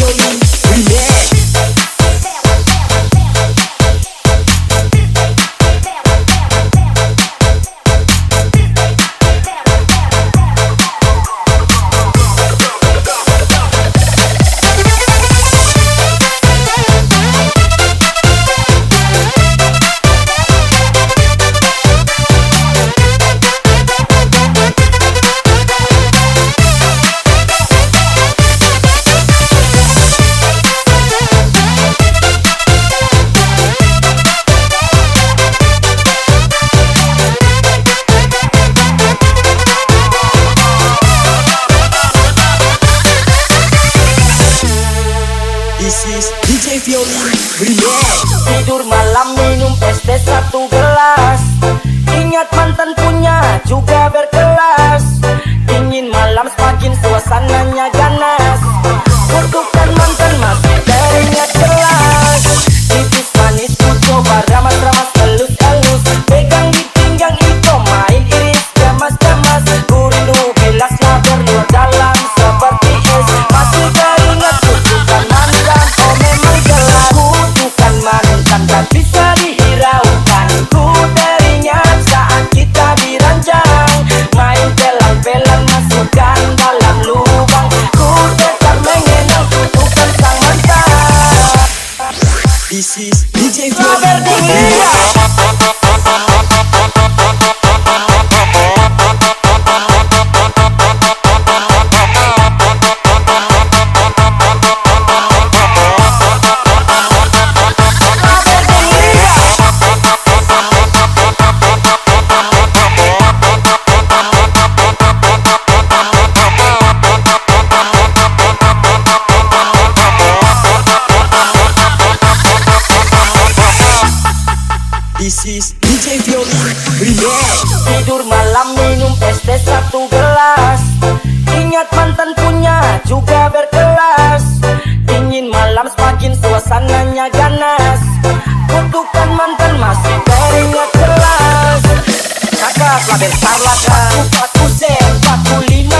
yo This is DJ Sabar dingin Tidur malam minum es teh satu gelas. Ingat mantan punya juga berkelas. Dingin malam semakin suasananya ganas. Kutukan mantan masih teringat kelas Kakak Fladen Sarlaka aku, lima.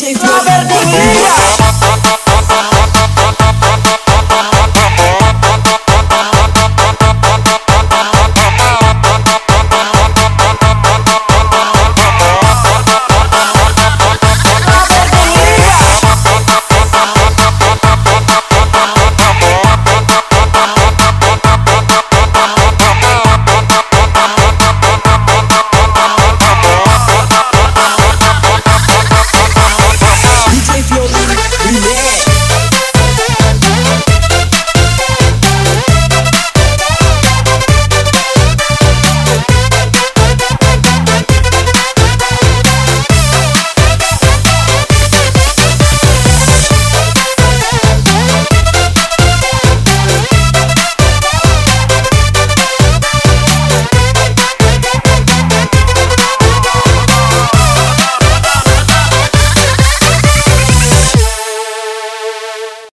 noche y tu.